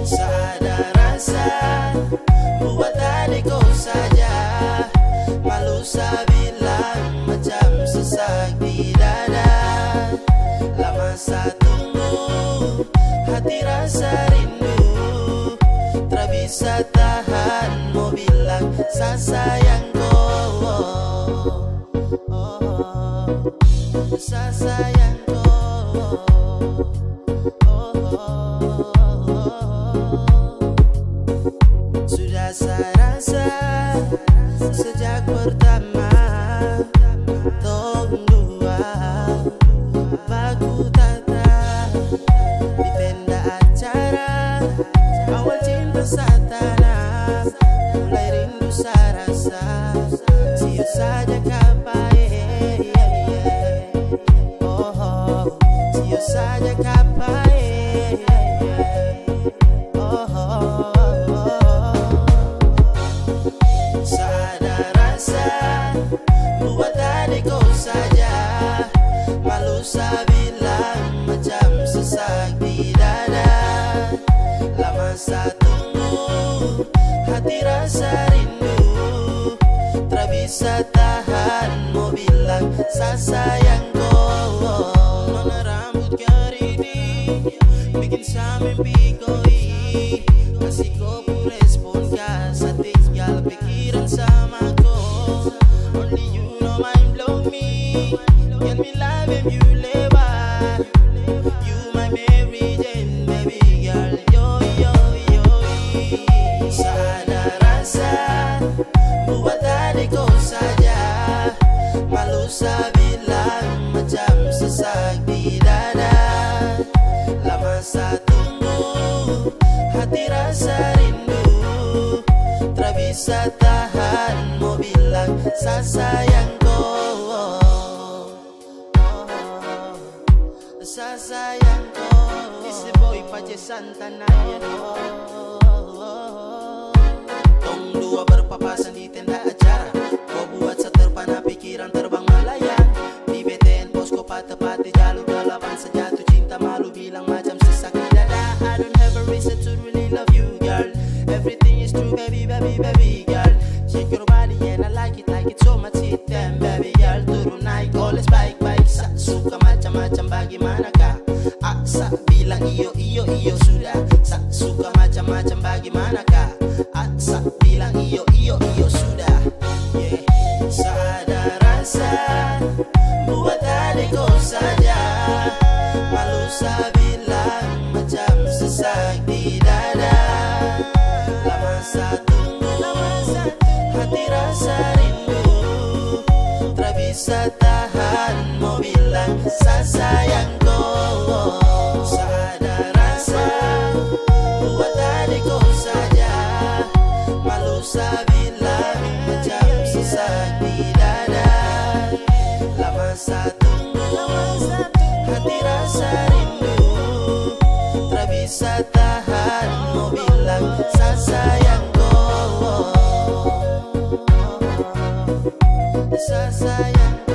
Saat rasa rasa tunggu Hati rasa rindu. Tak bisa tahan Mau bilang sa kau, oh, oh, Sa sayangku oh, Sudah saya rasa Sejak pertama. Terima kasih. sayang ko. Nung naramot ka rin eh, Bigyan sa aming ko po respond ka Sa tinggal Only you know mind blow me. Get me love if you live out You my Mary Jane baby girl. Yo yo yo. Sana rasa Buat adik ko saja. Malu rasa tunggu Hati rasa rindu. Terbiasa tahan Mau bilang saya sayang kau. Saya sayang kau. This is boy Pace Santana Tong dua berpapasan di tenda gimana kak? Aksa bilang iyo iyo iyo sudah. Yeah. Rasa buat adikku saja malu sabi. Rasa sayang